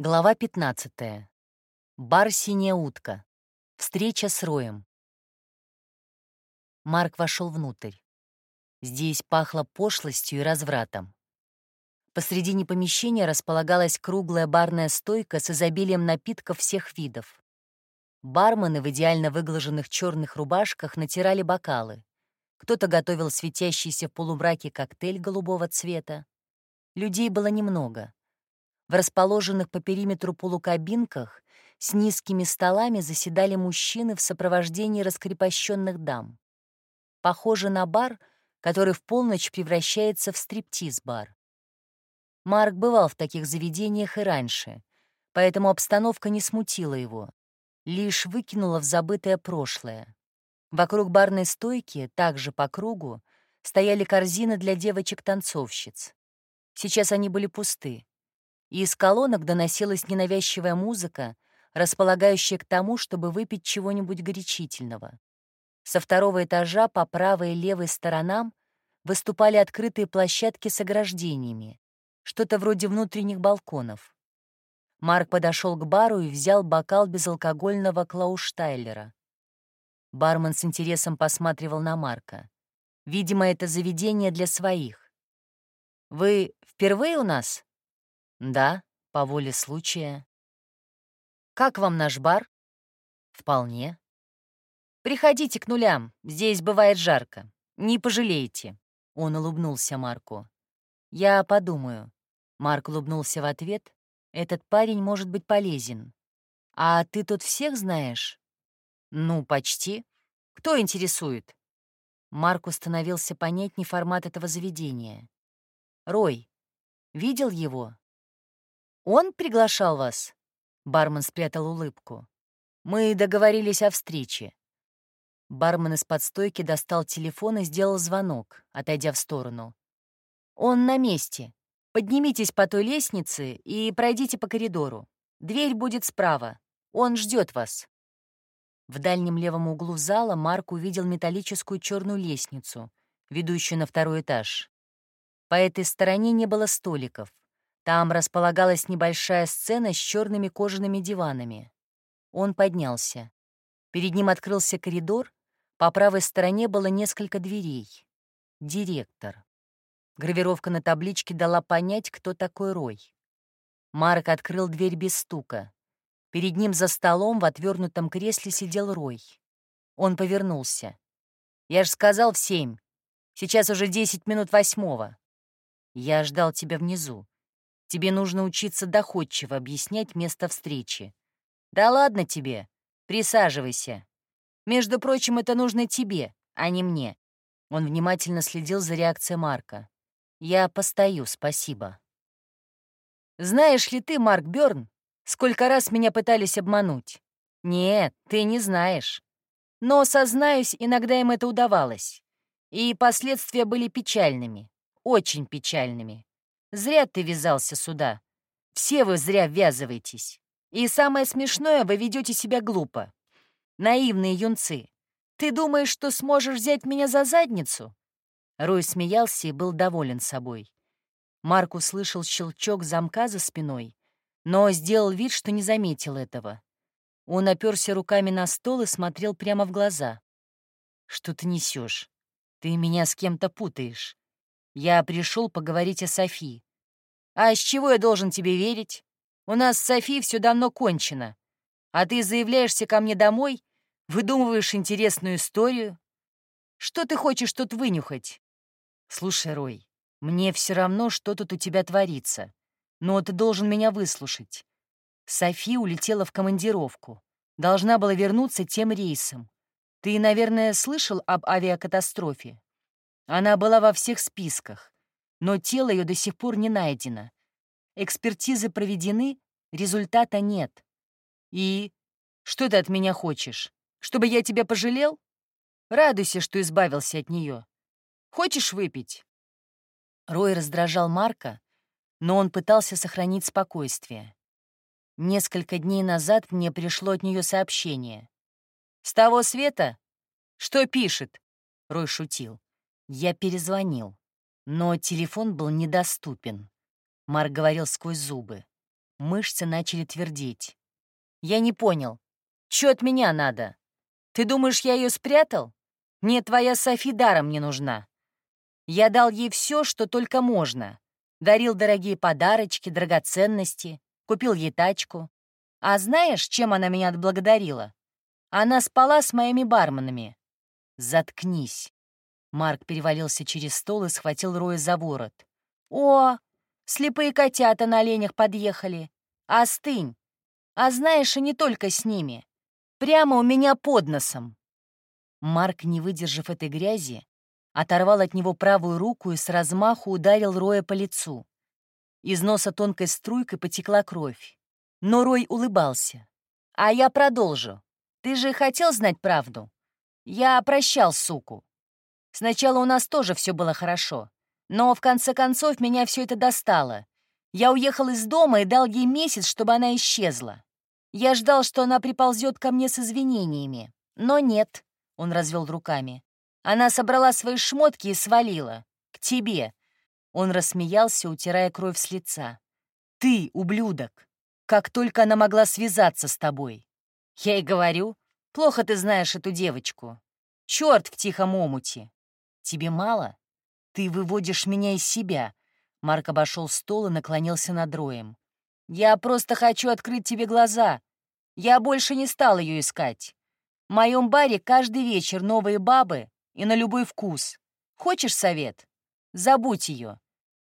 Глава 15. Бар «Синяя утка». Встреча с Роем. Марк вошел внутрь. Здесь пахло пошлостью и развратом. Посредине помещения располагалась круглая барная стойка с изобилием напитков всех видов. Бармены в идеально выглаженных черных рубашках натирали бокалы. Кто-то готовил светящийся в полумраке коктейль голубого цвета. Людей было немного — в расположенных по периметру полукабинках с низкими столами заседали мужчины в сопровождении раскрепощенных дам. Похоже на бар, который в полночь превращается в стриптиз-бар. Марк бывал в таких заведениях и раньше, поэтому обстановка не смутила его, лишь выкинула в забытое прошлое. Вокруг барной стойки, также по кругу, стояли корзины для девочек-танцовщиц. Сейчас они были пусты и из колонок доносилась ненавязчивая музыка, располагающая к тому, чтобы выпить чего-нибудь горячительного. Со второго этажа по правой и левой сторонам выступали открытые площадки с ограждениями, что-то вроде внутренних балконов. Марк подошел к бару и взял бокал безалкогольного Клауштайлера. Бармен с интересом посматривал на Марка. Видимо, это заведение для своих. «Вы впервые у нас?» Да, по воле случая. Как вам наш бар? Вполне. Приходите к нулям, здесь бывает жарко. Не пожалеете. Он улыбнулся Марку. Я подумаю. Марк улыбнулся в ответ. Этот парень может быть полезен. А ты тут всех знаешь? Ну, почти. Кто интересует? Марку становился понятней формат этого заведения. Рой. Видел его? «Он приглашал вас?» Бармен спрятал улыбку. «Мы договорились о встрече». Бармен из-под стойки достал телефон и сделал звонок, отойдя в сторону. «Он на месте. Поднимитесь по той лестнице и пройдите по коридору. Дверь будет справа. Он ждет вас». В дальнем левом углу зала Марк увидел металлическую черную лестницу, ведущую на второй этаж. По этой стороне не было столиков. Там располагалась небольшая сцена с черными кожаными диванами. Он поднялся. Перед ним открылся коридор, по правой стороне было несколько дверей. Директор. Гравировка на табличке дала понять, кто такой Рой. Марк открыл дверь без стука. Перед ним за столом в отвернутом кресле сидел Рой. Он повернулся. «Я же сказал в семь. Сейчас уже десять минут восьмого. Я ждал тебя внизу. Тебе нужно учиться доходчиво объяснять место встречи. Да ладно тебе. Присаживайся. Между прочим, это нужно тебе, а не мне. Он внимательно следил за реакцией Марка. Я постою, спасибо. Знаешь ли ты, Марк Бёрн, сколько раз меня пытались обмануть? Нет, ты не знаешь. Но, сознаюсь, иногда им это удавалось. И последствия были печальными, очень печальными. Зря ты ввязался сюда. Все вы зря ввязываетесь. И самое смешное, вы ведете себя глупо. Наивные юнцы. Ты думаешь, что сможешь взять меня за задницу?» Рой смеялся и был доволен собой. Марк услышал щелчок замка за спиной, но сделал вид, что не заметил этого. Он оперся руками на стол и смотрел прямо в глаза. «Что ты несешь? Ты меня с кем-то путаешь. Я пришел поговорить о Софи. А с чего я должен тебе верить? У нас с Софи все давно кончено. А ты заявляешься ко мне домой, выдумываешь интересную историю. Что ты хочешь тут вынюхать? Слушай, Рой, мне все равно, что тут у тебя творится. Но ты должен меня выслушать. Софи улетела в командировку. Должна была вернуться тем рейсом. Ты, наверное, слышал об авиакатастрофе? Она была во всех списках, но тело ее до сих пор не найдено. Экспертизы проведены, результата нет. И что ты от меня хочешь? Чтобы я тебя пожалел? Радуйся, что избавился от нее. Хочешь выпить?» Рой раздражал Марка, но он пытался сохранить спокойствие. Несколько дней назад мне пришло от нее сообщение. «С того света? Что пишет?» — Рой шутил. Я перезвонил, но телефон был недоступен. Марк говорил сквозь зубы. Мышцы начали твердеть. «Я не понял. Чё от меня надо? Ты думаешь, я ее спрятал? Нет, твоя Софи даром не нужна. Я дал ей все, что только можно. Дарил дорогие подарочки, драгоценности, купил ей тачку. А знаешь, чем она меня отблагодарила? Она спала с моими барменами. Заткнись. Марк перевалился через стол и схватил Роя за ворот. «О, слепые котята на оленях подъехали. Остынь. А знаешь, и не только с ними. Прямо у меня под носом». Марк, не выдержав этой грязи, оторвал от него правую руку и с размаху ударил Роя по лицу. Из носа тонкой струйкой потекла кровь. Но Рой улыбался. «А я продолжу. Ты же хотел знать правду? Я прощал суку. Сначала у нас тоже все было хорошо. Но в конце концов меня все это достало. Я уехал из дома и дал ей месяц, чтобы она исчезла. Я ждал, что она приползет ко мне с извинениями. Но нет, — он развел руками. Она собрала свои шмотки и свалила. К тебе. Он рассмеялся, утирая кровь с лица. Ты, ублюдок. Как только она могла связаться с тобой. Я и говорю, плохо ты знаешь эту девочку. Черт в тихом омуте. Тебе мало? Ты выводишь меня из себя. Марк обошел стол и наклонился над роем. Я просто хочу открыть тебе глаза. Я больше не стал ее искать. В моем баре каждый вечер новые бабы и на любой вкус. Хочешь совет? Забудь ее.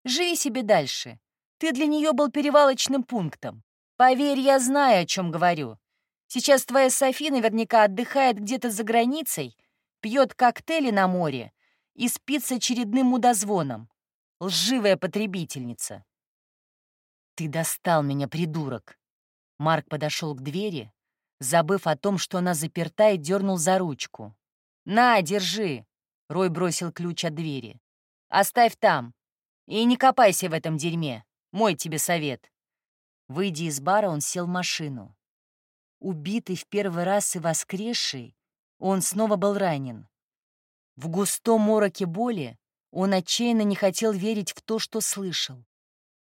Живи себе дальше. Ты для нее был перевалочным пунктом. Поверь, я знаю, о чем говорю. Сейчас твоя Софи наверняка отдыхает где-то за границей, пьет коктейли на море и спит с очередным мудозвоном. Лживая потребительница. «Ты достал меня, придурок!» Марк подошел к двери, забыв о том, что она заперта, и дернул за ручку. «На, держи!» — Рой бросил ключ от двери. «Оставь там. И не копайся в этом дерьме. Мой тебе совет». Выйдя из бара, он сел в машину. Убитый в первый раз и воскресший, он снова был ранен. В густом мороке боли он отчаянно не хотел верить в то, что слышал.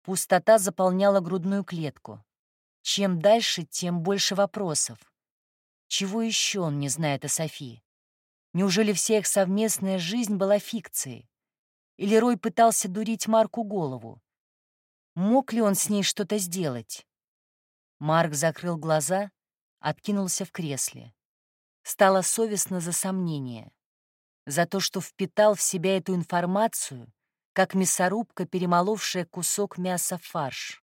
Пустота заполняла грудную клетку. Чем дальше, тем больше вопросов. Чего еще он не знает о Софии? Неужели вся их совместная жизнь была фикцией? Или Рой пытался дурить Марку голову? Мог ли он с ней что-то сделать? Марк закрыл глаза откинулся в кресле. Стало совестно за сомнение. За то, что впитал в себя эту информацию, как мясорубка, перемоловшая кусок мяса фарш.